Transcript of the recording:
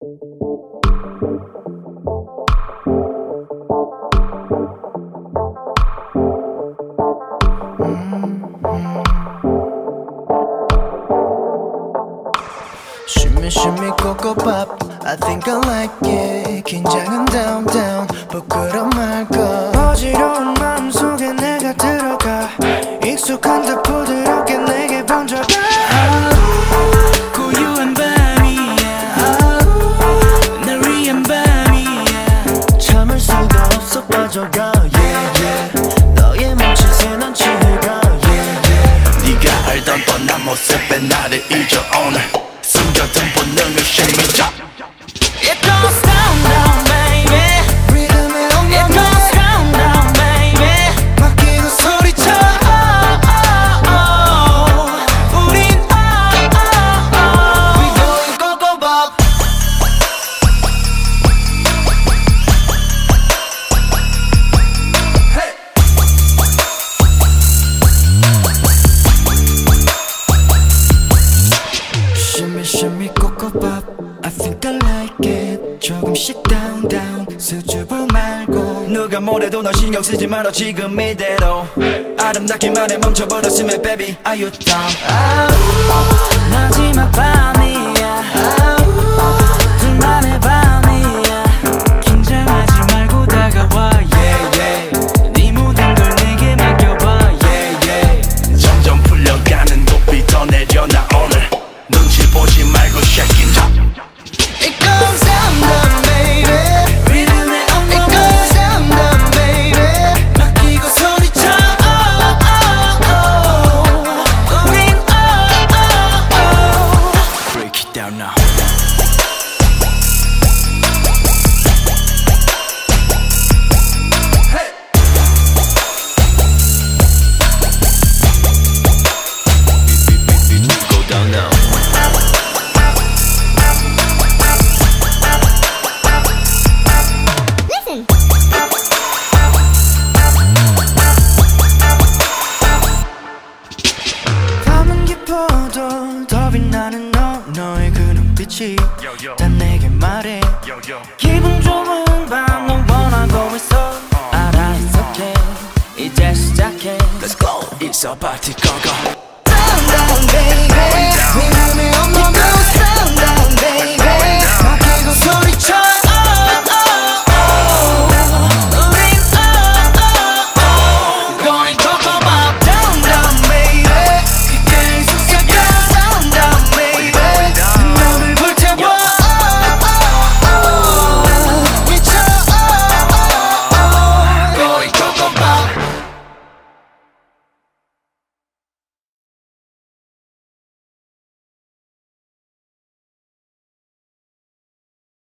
Shimmy, shimmy, cocoa pop. I think I like it. 긴장은 down, down. 부끄러 코코밥 I think I like it. 조금씩 down down. 수줍어 말고. 누가 뭐래도 너 신경 쓰지 말어. 지금 이대로. 아름답기만 해 멈춰버렸으면 baby Are you down? 그치 다 내게 말해 기분 좋은 밤넌 원하고 있어 알아 it's okay 이제 시작해 Let's go it's a party go go